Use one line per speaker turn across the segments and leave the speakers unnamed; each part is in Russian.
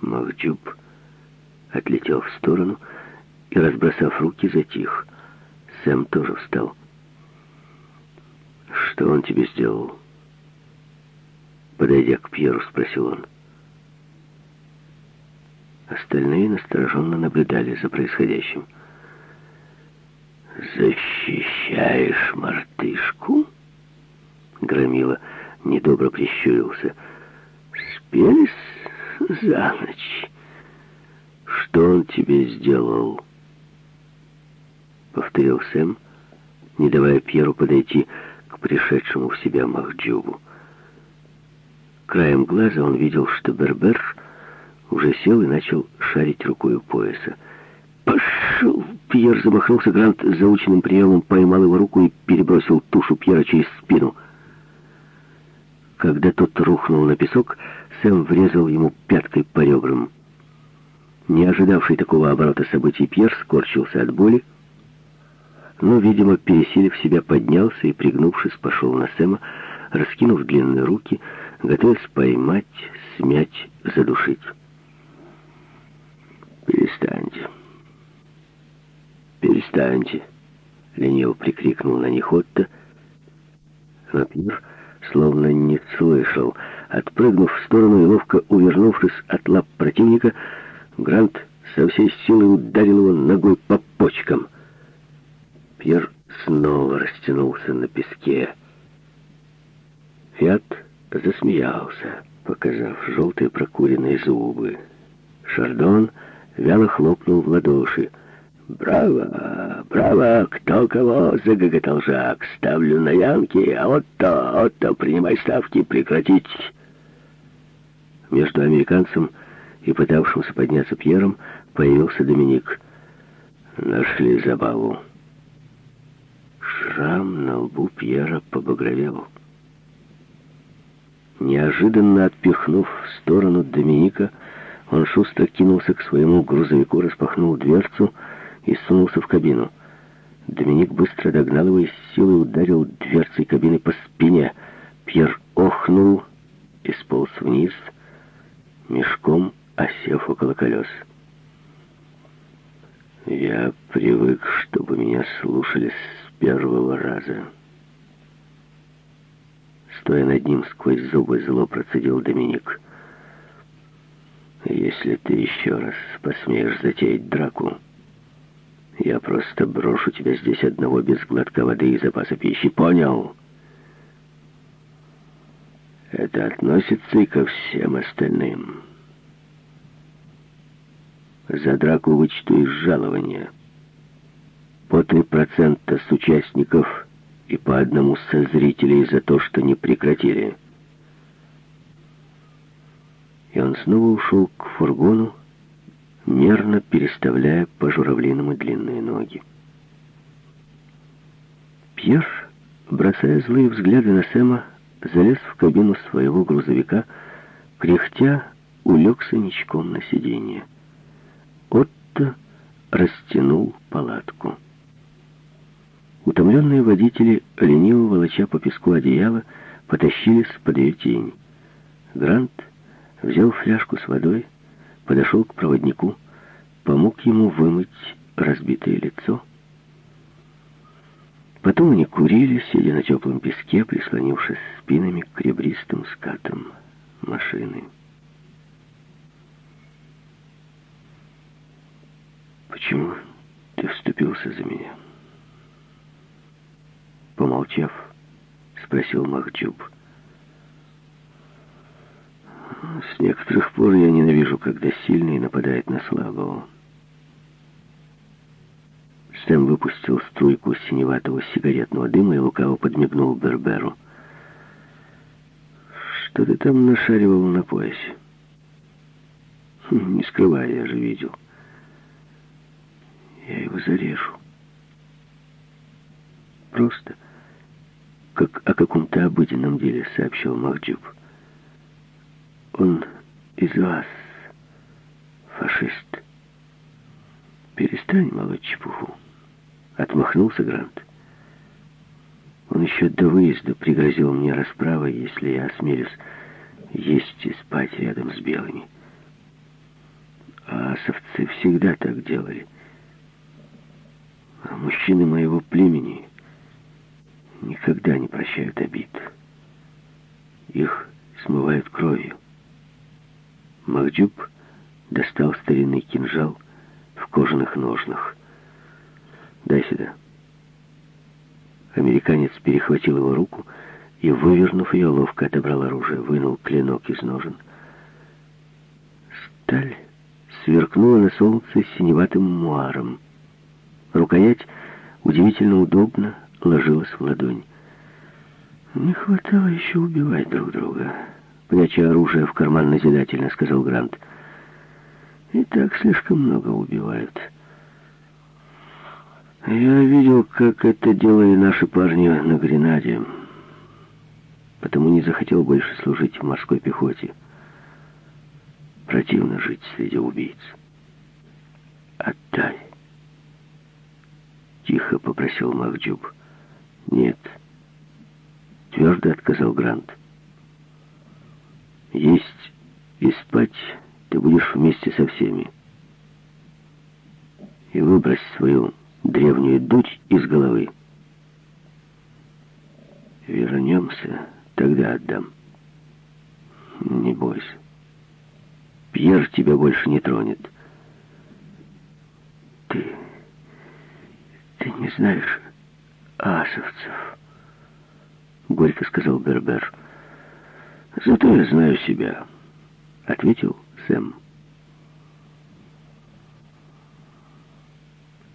Махджуб отлетел в сторону и, разбросав руки, затих. Сэм тоже встал. «Что он тебе сделал?» Подойдя к Пьеру, спросил он. Остальные настороженно наблюдали за происходящим. «Защищаешь мартышку?» Громила недобро прищурился. «Спелись за ночь?» «Что он тебе сделал?» Повторил Сэм, не давая Пьеру подойти к пришедшему в себя Махджубу. Краем глаза он видел, что Бербер уже сел и начал шарить рукой у пояса. «Пошел!» Пьер замахнулся, Грант заученным приемом поймал его руку и перебросил тушу Пьера через спину. Когда тот рухнул на песок, Сэм врезал ему пяткой по ребрам. Не ожидавший такого оборота событий Пьер скорчился от боли, но, видимо, пересилив себя, поднялся и, пригнувшись, пошел на Сэма, раскинув длинные руки, готовясь поймать, смять, задушить. «Перестаньте! Перестаньте!» — лениво прикрикнул на них Отто. Но Пьер словно не слышал. Отпрыгнув в сторону и ловко увернувшись от лап противника, Грант со всей силы ударил его ногой по почкам. Пьер снова растянулся на песке. Фиат засмеялся, показав желтые прокуренные зубы. Шардон вяло хлопнул в ладоши. «Браво! Браво! Кто кого?» — загоготал Жак. «Ставлю на Янки, а вот-то, вот-то, принимай ставки, прекратить!» Между американцем и пытавшимся подняться Пьером появился Доминик. Нашли забаву. Шрам на лбу Пьера побагровел. Неожиданно отпихнув в сторону Доминика, он шустро кинулся к своему грузовику, распахнул дверцу и сунулся в кабину. Доминик быстро догнал его и с силой ударил дверцей кабины по спине. Пьер охнул и сполз вниз, мешком осев около колес. Я привык, чтобы меня слушали с первого раза. Стоя над ним сквозь зубы зло процедил Доминик. Если ты еще раз посмеешь затеять драку, я просто брошу тебя здесь одного без глотка воды и запаса пищи. Понял? Это относится и ко всем остальным. За драку вычту из жалования. По три процента с участников и по одному со зрителей за то, что не прекратили. И он снова ушел к фургону, мерно переставляя по журавлиному длинные ноги. Пьер, бросая злые взгляды на Сэма, залез в кабину своего грузовика, кряхтя, улегся ничком на сиденье. Отто растянул палатку. Утомленные водители, лениво волоча по песку одеяла, потащились под ее тень. Грант взял фляжку с водой, подошел к проводнику, помог ему вымыть разбитое лицо. Потом они курили, сидя на теплом песке, прислонившись спинами к ребристым скатам машины. «Почему ты вступился за меня?» Помолчав, спросил Махджуб. С некоторых пор я ненавижу, когда сильный нападает на слабого. Сэм выпустил струйку синеватого сигаретного дыма и лукаво подмигнул Берберу. «Что ты там нашаривал на поясе?» «Не скрывай, я же видел». «Я его зарежу». «Просто, как о каком-то обыденном деле», — сообщил Махджуб. Он из вас, фашист. Перестань молоть чепуху. Отмахнулся Грант. Он еще до выезда пригрозил мне расправой, если я осмелюсь есть и спать рядом с белыми. асовцы всегда так делали. А мужчины моего племени никогда не прощают обид. Их смывают кровью. Махджуб достал старинный кинжал в кожаных ножнах. «Дай сюда». Американец перехватил его руку и, вывернув ее, ловко отобрал оружие, вынул клинок из ножен. Сталь сверкнула на солнце синеватым муаром. Рукоять удивительно удобно ложилась в ладонь. «Не хватало еще убивать друг друга», — пряча оружие в карман назидательно, сказал Грант. «И так слишком много убивают». «Я видел, как это делали наши парни на Гренаде, потому не захотел больше служить в морской пехоте. Противно жить среди убийц. Отдай». Тихо попросил Махджуб. «Нет». Твердо отказал Грант. «Есть и спать ты будешь вместе со всеми. И выбрось свою древнюю дуть из головы. Вернемся, тогда отдам. Не бойся. Пьер тебя больше не тронет. Ты... ты не знаешь асовцев. — горько сказал Бербер. «Зато я знаю себя», — ответил Сэм.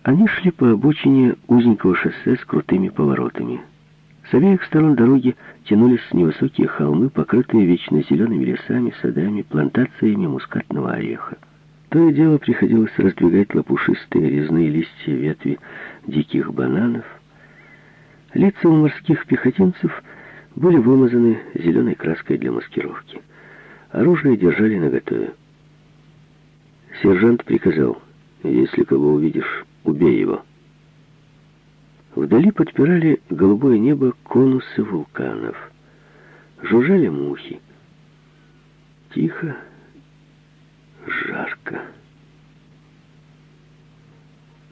Они шли по обочине узенького шоссе с крутыми поворотами. С обеих сторон дороги тянулись невысокие холмы, покрытые вечно зелеными лесами, садами, плантациями мускатного ореха. То и дело приходилось раздвигать лопушистые резные листья ветви диких бананов — Лица у морских пехотинцев были вымазаны зеленой краской для маскировки. Оружие держали наготове. Сержант приказал, если кого увидишь, убей его. Вдали подпирали голубое небо конусы вулканов. Жужжали мухи. Тихо, жарко.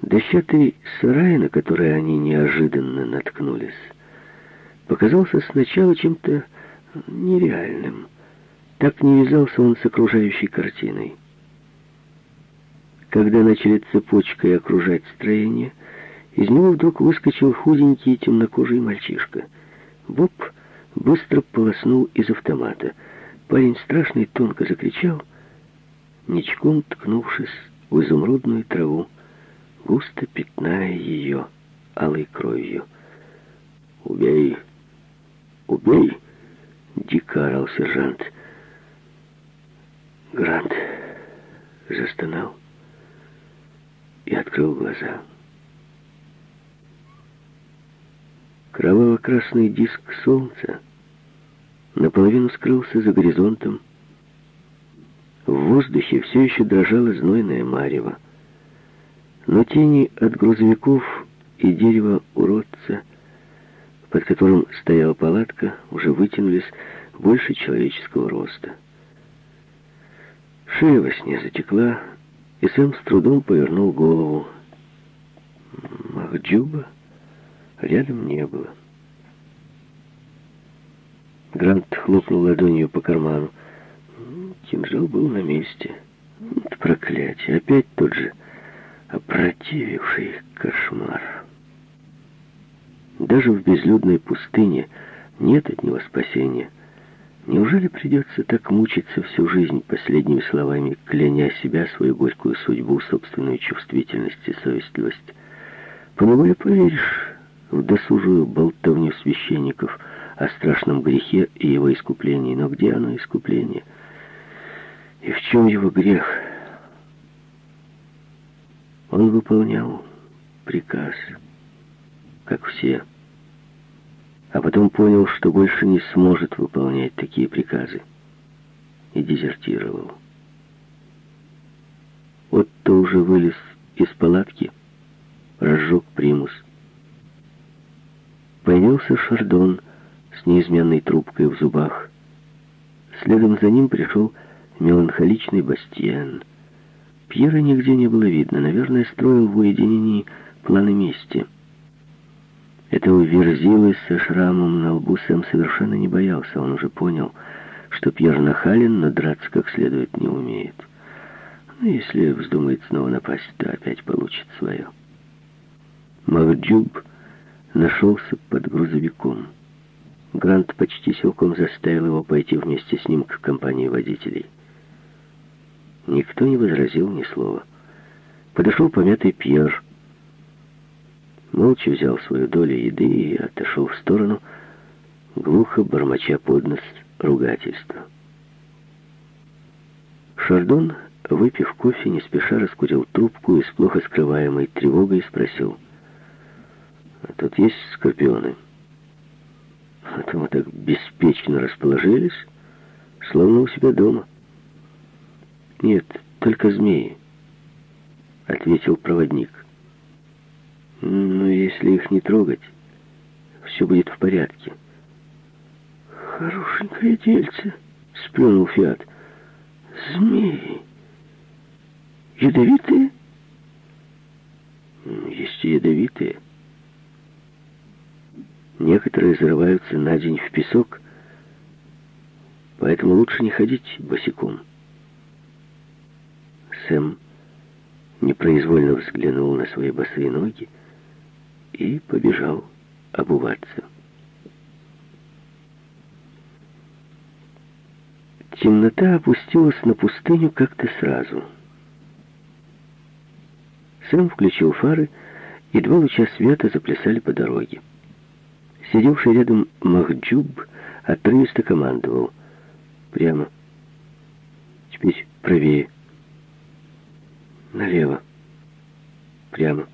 Дощатый сарай, на который они неожиданно наткнулись, показался сначала чем-то нереальным. Так не вязался он с окружающей картиной. Когда начали цепочкой окружать строение, из него вдруг выскочил худенький темнокожий мальчишка. Боб быстро полоснул из автомата. Парень страшно и тонко закричал, ничком ткнувшись в изумрудную траву густо пятная ее алой кровью. «Убей! Убей!» — дико сержант. Грант застонал и открыл глаза. Кроваво-красный диск солнца наполовину скрылся за горизонтом. В воздухе все еще дрожало знойное марево. Но тени от грузовиков и дерева уродца, под которым стояла палатка, уже вытянулись больше человеческого роста. Шея во сне затекла, и Сэм с трудом повернул голову. Махджуба рядом не было. Грант хлопнул ладонью по карману. Кинжал был на месте. Проклятие, опять тот же опротививший кошмар. Даже в безлюдной пустыне нет от него спасения. Неужели придется так мучиться всю жизнь последними словами, кляня себя, свою горькую судьбу, собственную чувствительность и совестливость? Поневоле поверишь в досужую болтовню священников о страшном грехе и его искуплении. Но где оно искупление? И в чем его грех? Он выполнял приказ, как все. А потом понял, что больше не сможет выполнять такие приказы. И дезертировал. Отто уже вылез из палатки, разжег примус. Появился Шардон с неизменной трубкой в зубах. Следом за ним пришел меланхоличный Бастиен — Пьера нигде не было видно. Наверное, строил в уединении планы мести. Этого верзилы со шрамом на лбу Сэм совершенно не боялся. Он уже понял, что Пьер нахален, но драться как следует не умеет. Но ну, если вздумает снова напасть, то опять получит свое. Махджуб нашелся под грузовиком. Грант почти силком заставил его пойти вместе с ним к компании водителей. Никто не возразил ни слова. Подошел помятый Пьер. Молча взял свою долю еды и отошел в сторону, глухо бормоча под нос ругательства. Шардон, выпив кофе, не спеша раскурил трубку и с плохо скрываемой тревогой спросил. «А тут есть скорпионы?» А то мы так беспечно расположились, словно у себя дома. Нет, только змеи, ответил проводник. Но если их не трогать, все будет в порядке. Хорошенькое дельце, сплюнул Фиат. Змеи. Ядовитые? Есть и ядовитые. Некоторые зарываются на день в песок, поэтому лучше не ходить босиком. Сэм непроизвольно взглянул на свои босые ноги и побежал обуваться. Темнота опустилась на пустыню как-то сразу. Сэм включил фары, и два луча света заплясали по дороге. Сидевший рядом Махджуб отрывисто командовал. Прямо. Теперь правее. Налево. Прямо.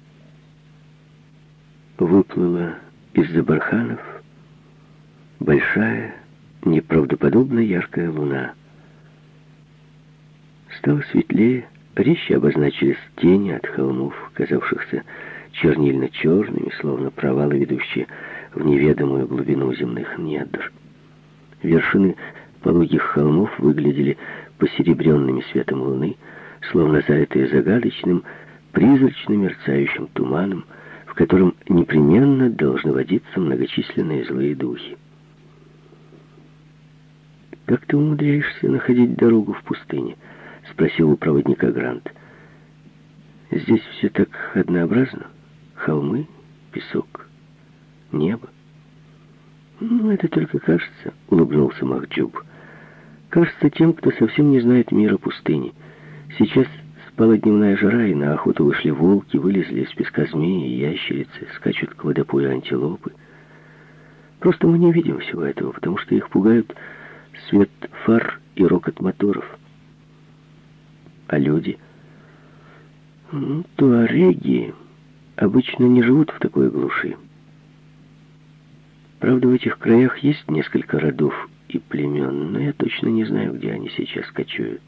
Выплыла из-за барханов большая, неправдоподобно яркая луна. Стало светлее, резче обозначились тени от холмов, казавшихся чернильно-черными, словно провалы, ведущие в неведомую глубину земных недр. Вершины пологих холмов выглядели посеребренными светом луны, словно залитые загадочным, призрачно мерцающим туманом, котором непременно должны водиться многочисленные злые духи. «Как ты умудряешься находить дорогу в пустыне?» — спросил у проводника Грант. «Здесь все так однообразно. Холмы, песок, небо. «Ну, это только кажется», — улыбнулся Махджуб. «Кажется тем, кто совсем не знает мира пустыни. Сейчас спала дневная жара, и на охоту вышли волки, вылезли из песка змеи и ящерицы, скачут к водопою антилопы. Просто мы не видим всего этого, потому что их пугают свет фар и рокот моторов. А люди? Ну, туареги обычно не живут в такой глуши. Правда, в этих краях есть несколько родов и племен, но я точно не знаю, где они сейчас кочуют.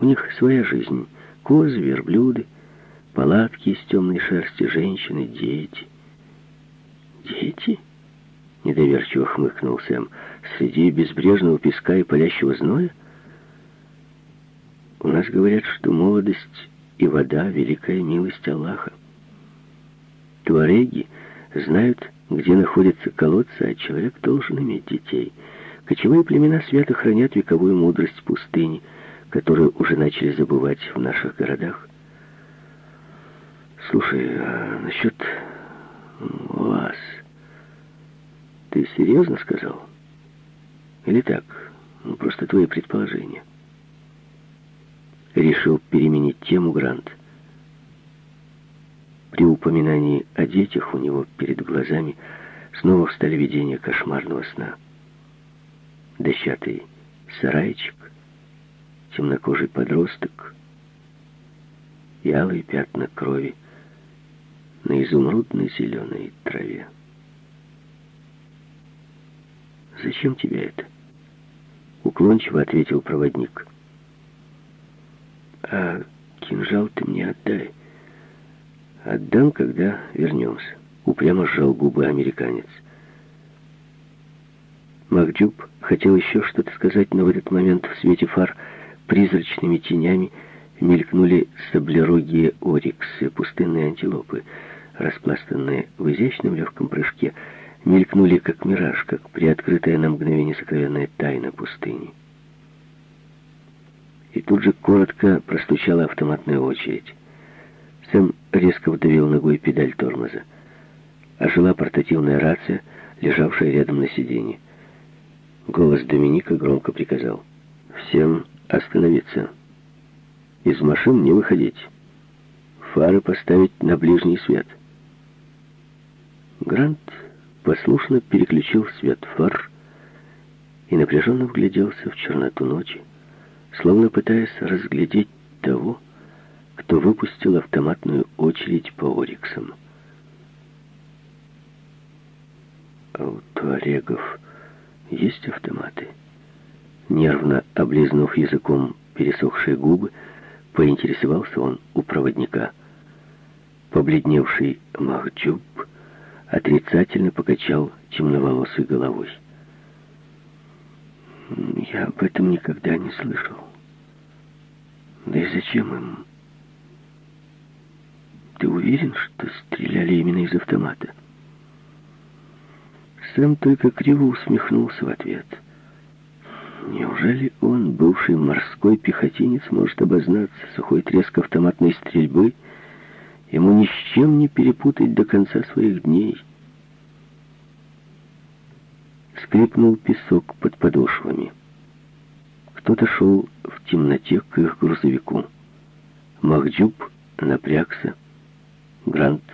У них своя жизнь. Козы, верблюды, палатки из темной шерсти, женщины, дети. Дети? Недоверчиво хмыкнул Сэм. Среди безбрежного песка и палящего зноя? У нас говорят, что молодость и вода — великая милость Аллаха. Туареги знают где находятся колодцы, а человек должен иметь детей. Кочевые племена свято хранят вековую мудрость пустыни, которую уже начали забывать в наших городах. Слушай, а насчет вас... Ты серьезно сказал? Или так? Ну, просто твои предположения. Решил переменить тему Грант. При упоминании о детях у него перед глазами снова встали видения кошмарного сна. Дощатый сарайчик, темнокожий подросток и алые пятна крови на изумрудной зеленой траве. «Зачем тебе это?» — уклончиво ответил проводник. «А кинжал ты мне отдай». «Отдам, когда вернемся», — упрямо сжал губы американец. Макджуб хотел еще что-то сказать, но в этот момент в свете фар призрачными тенями мелькнули саблерогие ориксы, пустынные антилопы, распластанные в изящном легком прыжке, мелькнули как мираж, как приоткрытая на мгновение сокровенная тайна пустыни. И тут же коротко простучала автоматная очередь. Сэм резко вдавил ногой педаль тормоза. Ожила портативная рация, лежавшая рядом на сиденье. Голос Доминика громко приказал. «Всем остановиться. Из машин не выходить. Фары поставить на ближний свет». Грант послушно переключил свет фар и напряженно вгляделся в черноту ночи, словно пытаясь разглядеть того, кто выпустил автоматную очередь по Ориксам. А у туарегов есть автоматы? Нервно облизнув языком пересохшие губы, поинтересовался он у проводника. Побледневший Махджуб отрицательно покачал темноволосой головой. «Я об этом никогда не слышал. Да и зачем им? Ты уверен, что стреляли именно из автомата?» Сэм только криво усмехнулся в ответ. Неужели он, бывший морской пехотинец, может обознаться сухой треск автоматной стрельбы, ему ни с чем не перепутать до конца своих дней? Скрипнул песок под подошвами. Кто-то шел в темноте к их грузовику. Махдюб напрягся. Грант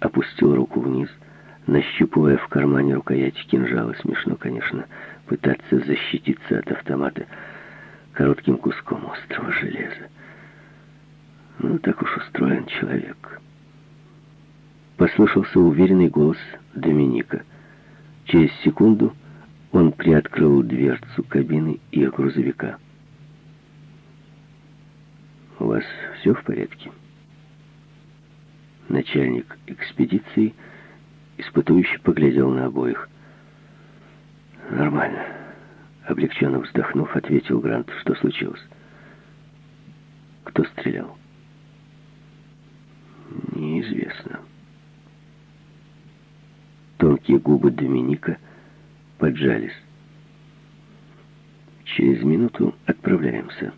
опустил руку вниз — нащупывая в кармане рукоять кинжала. Смешно, конечно, пытаться защититься от автомата коротким куском острого железа. Ну, так уж устроен человек. Послышался уверенный голос Доминика. Через секунду он приоткрыл дверцу кабины и грузовика. «У вас все в порядке?» Начальник экспедиции испытующе поглядел на обоих. «Нормально», — облегченно вздохнув, ответил Грант. «Что случилось?» «Кто стрелял?» «Неизвестно». Тонкие губы Доминика поджались. «Через минуту отправляемся».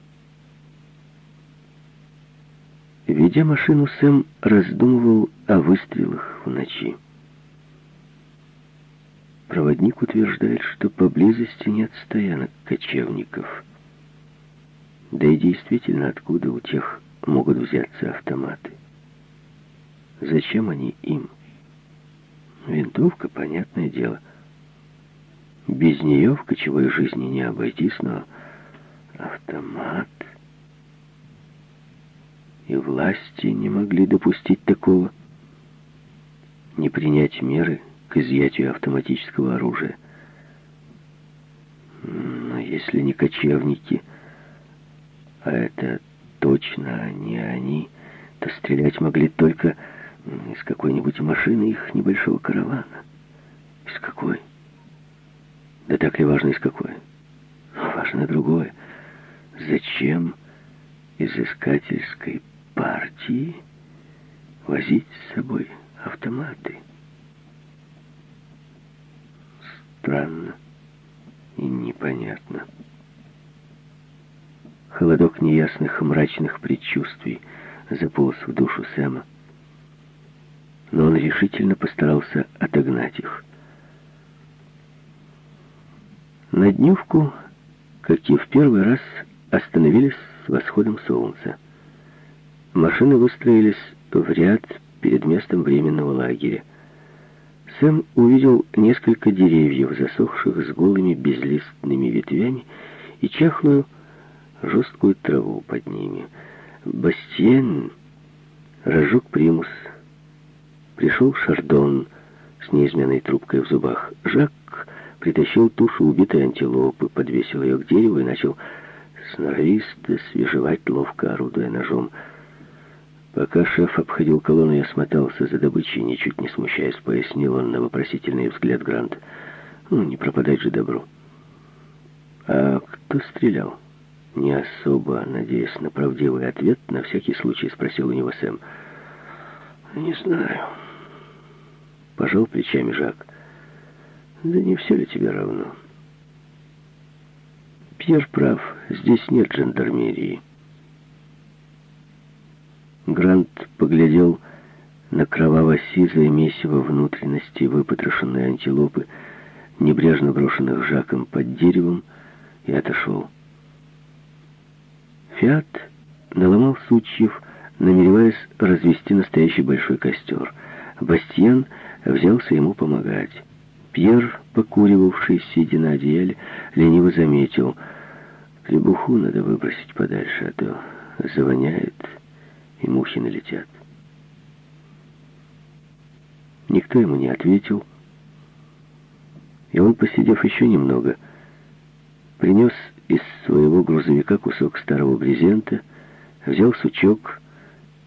Ведя машину, Сэм раздумывал о выстрелах в ночи. Проводник утверждает, что поблизости нет стоянок кочевников. Да и действительно, откуда у тех могут взяться автоматы? Зачем они им? Винтовка, понятное дело. Без нее в кочевой жизни не обойтись, но автомат... И власти не могли допустить такого. Не принять меры к изъятию автоматического оружия. Но если не кочевники, а это точно не они, то стрелять могли только из какой-нибудь машины их небольшого каравана. Из какой? Да так ли важно, из какой? Важно другое. Зачем из искательской партии возить с собой автоматы? Странно и непонятно. Холодок неясных мрачных предчувствий заполз в душу Сэма, но он решительно постарался отогнать их. На дневку, как и в первый раз, остановились с восходом солнца. Машины выстроились в ряд перед местом временного лагеря. Сэм увидел несколько деревьев, засохших с голыми безлистными ветвями, и чахлую жесткую траву под ними. Бастиен разжег примус. Пришел Шардон с неизменной трубкой в зубах. Жак притащил тушу убитой антилопы, подвесил ее к дереву и начал сноровисто свежевать, ловко орудуя ножом. Пока шеф обходил колонну, я смотался за добычей, ничуть не смущаясь, пояснил он на вопросительный взгляд Грант. Ну, не пропадать же добру. А кто стрелял? Не особо надеясь на правдивый ответ, на всякий случай спросил у него Сэм.
«Не знаю».
Пожал плечами Жак. «Да не все ли тебе равно?» Пьер прав, здесь нет жандармерии. Грант поглядел на кроваво-сизое месиво внутренности выпотрошенной антилопы, небрежно брошенных Жаком под деревом, и отошел. Фиат наломал сучьев, намереваясь развести настоящий большой костер. Бастьян взялся ему помогать. Пьер, покуривавший, сидя на одеяле, лениво заметил. Требуху надо выбросить подальше, а то завоняет, и мухи налетят. Никто ему не ответил, и он, посидев еще немного, принес из своего грузовика кусок старого брезента, взял сучок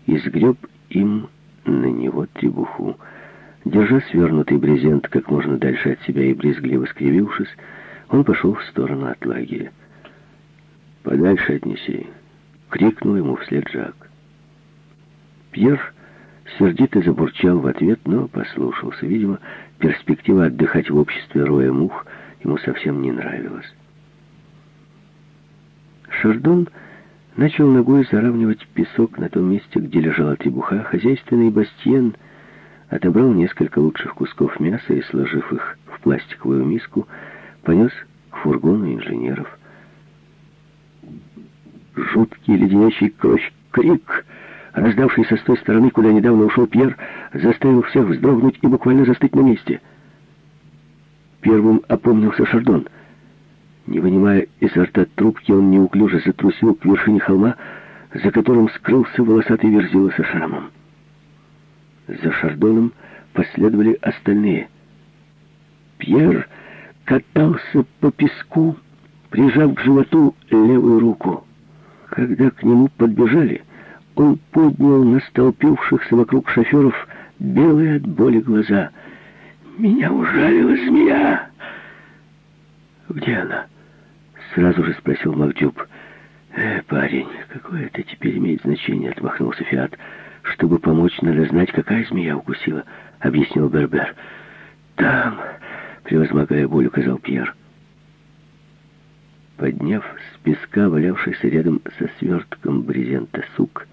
и сгреб им на него требуху. Держа свернутый брезент как можно дальше от себя и брезгливо скривившись, он пошел в сторону от лагеря. «Подальше отнеси!» — крикнул ему вслед Жак. Пьер сердито забурчал в ответ, но послушался. Видимо, перспектива отдыхать в обществе роя мух ему совсем не нравилась. Шардон начал ногой заравнивать песок на том месте, где лежала требуха. Хозяйственный бастиен отобрал несколько лучших кусков мяса и, сложив их в пластиковую миску, понес к фургону инженеров. Жуткий леденящий кровь крик, раздавшийся с той стороны, куда недавно ушел Пьер, заставил всех вздрогнуть и буквально застыть на месте. Первым опомнился Шардон. Не вынимая изо рта трубки, он неуклюже затрусил к вершине холма, за которым скрылся волосатый верзила со шрамом. За Шардоном последовали остальные. Пьер катался по песку, прижав к животу левую руку. Когда к нему подбежали, он поднял на столпившихся вокруг шоферов белые от боли глаза. «Меня ужалила змея!» «Где она?» — сразу же спросил Макдюб. «Э, парень, какое это теперь имеет значение?» — отмахнулся Фиат. «Чтобы помочь, надо знать, какая змея укусила», — объяснил Бербер. «Там», — превозмогая боль, указал Пьер. Подняв с песка, валявшийся рядом со свертком брезента сук,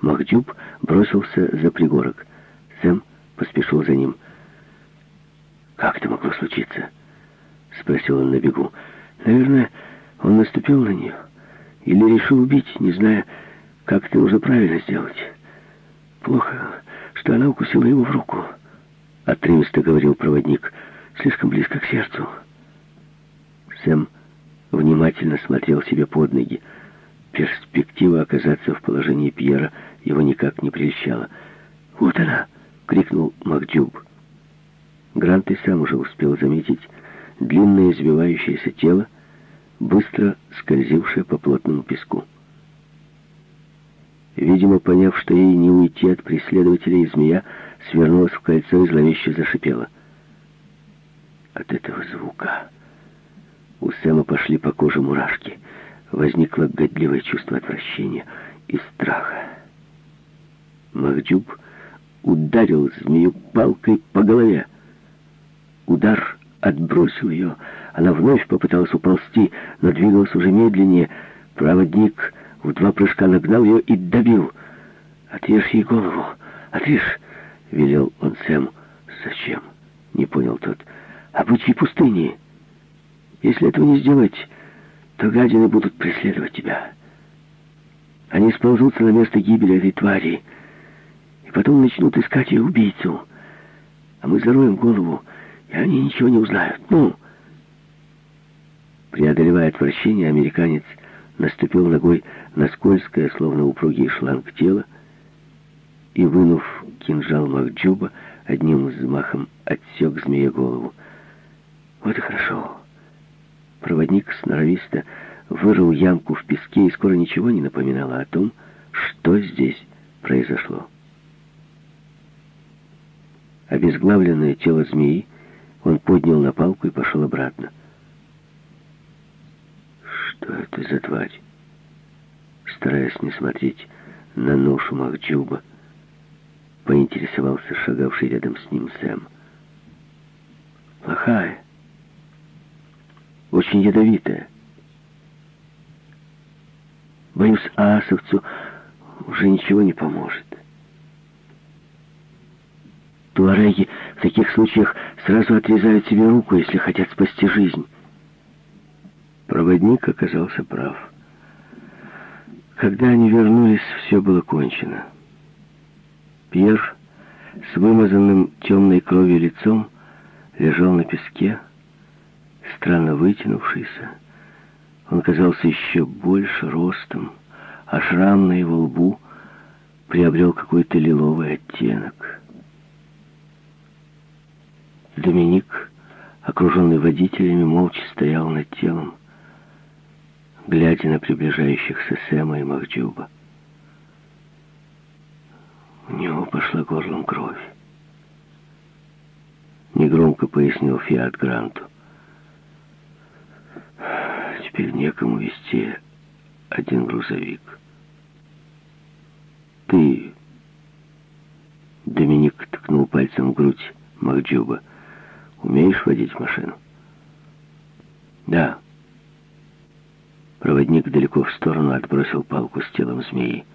Махдюб бросился за пригорок. Сэм поспешил за ним. «Как это могло случиться?» — спросил он на бегу. «Наверное, он наступил на нее. Или решил убить, не зная, как это уже правильно сделать. Плохо, что она укусила его в руку. Отрывисто говорил проводник, слишком близко к сердцу. Сэм внимательно смотрел себе под ноги. Перспектива оказаться в положении Пьера его никак не прельщала. «Вот она!» — крикнул Макдюб. Грант и сам уже успел заметить длинное извивающееся тело, быстро скользившее по плотному песку. Видимо, поняв, что ей не уйти от преследователей, змея свернулась в кольцо и зловеще зашипела. От этого звука у Сэма пошли по коже мурашки. Возникло годливое чувство отвращения и страха. Махдюб ударил змею палкой по голове. Удар отбросил ее. Она вновь попыталась уползти, но двигалась уже медленнее. Проводник в два прыжка нагнал ее и добил. «Отрежь ей голову! Отрежь!» — велел он Сэму. «Зачем?» — не понял тот. «Обычай пустыни!» Если этого не сделать, то гадины будут преследовать тебя. Они сползутся на место гибели этой твари, и потом начнут искать ее убийцу. А мы зароем голову, и они ничего не узнают. Ну!» Преодолевая отвращение, американец наступил ногой на скользкое, словно упругий шланг тела, и, вынув кинжал Макджуба, одним взмахом отсек змея голову. «Вот и хорошо!» Проводник сноровисто вырыл ямку в песке, и скоро ничего не напоминало о том, что здесь произошло. Обезглавленное тело змеи он поднял на палку и пошел обратно. «Что это за тварь?» стараясь не смотреть на ношу Махджуба, поинтересовался шагавший рядом с ним Сэм.
«Плохая.
Очень ядовитая. Боюсь, Аасовцу уже ничего не поможет. Туареги в таких случаях сразу отрезают себе руку, если хотят спасти жизнь. Проводник оказался прав. Когда они вернулись, все было кончено. Пьер с вымазанным темной кровью лицом лежал на песке, странно вытянувшийся. Он казался еще больше ростом, а шрам на его лбу приобрел какой-то лиловый оттенок. Доминик, окруженный водителями, молча стоял над телом, глядя на приближающихся Сэма и Махджуба. У него пошла горлом кровь. Негромко пояснил Фиат Гранту. Теперь некому вести один грузовик. Ты... Доминик ткнул пальцем в грудь Махджуба. Умеешь водить машину? Да. Проводник далеко в сторону отбросил палку с телом змеи.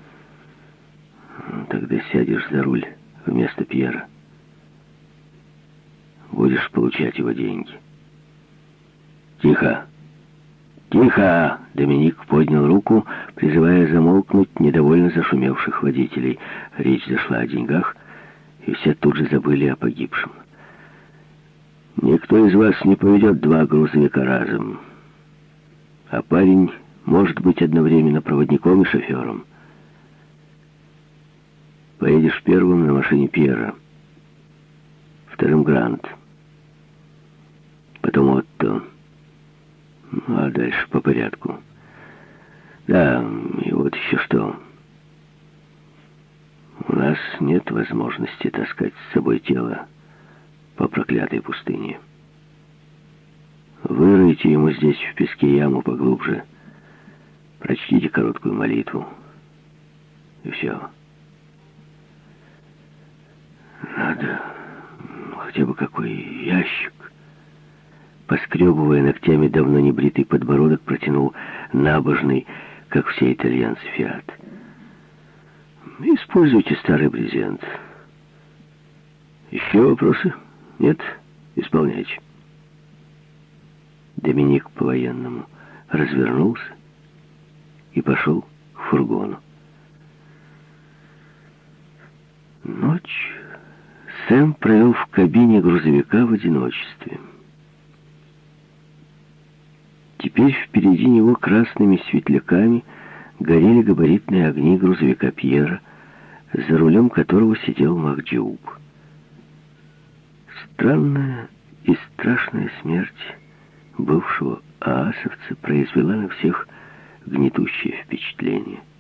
Тогда сядешь за руль вместо Пьера. Будешь получать его деньги. Тихо! Тихо! Доминик поднял руку, призывая замолкнуть недовольно зашумевших водителей. Речь зашла о деньгах, и все тут же забыли о погибшем. Никто из вас не поведет два грузовика разом. А парень может быть одновременно проводником и шофером. Поедешь первым на машине Пьера, вторым Грант, потом Отто, ну, а дальше по порядку. Да, и вот еще что. У нас нет возможности таскать с собой тело по проклятой пустыне. Выройте ему здесь в песке яму поглубже, прочтите короткую молитву, и все. Надо хотя бы какой ящик. Поскребывая ногтями давно небритый подбородок, протянул набожный, как все итальянцы, фиат. Используйте старый брезент. Еще вопросы? Нет? Исполняйте. Доминик по-военному развернулся и пошел к фургону. Ночь Сэм провел в кабине грузовика в одиночестве. Теперь впереди него красными светляками горели габаритные огни грузовика Пьера, за рулем которого сидел Махджиуб. Странная и страшная смерть бывшего аасовца произвела на всех гнетущее впечатление –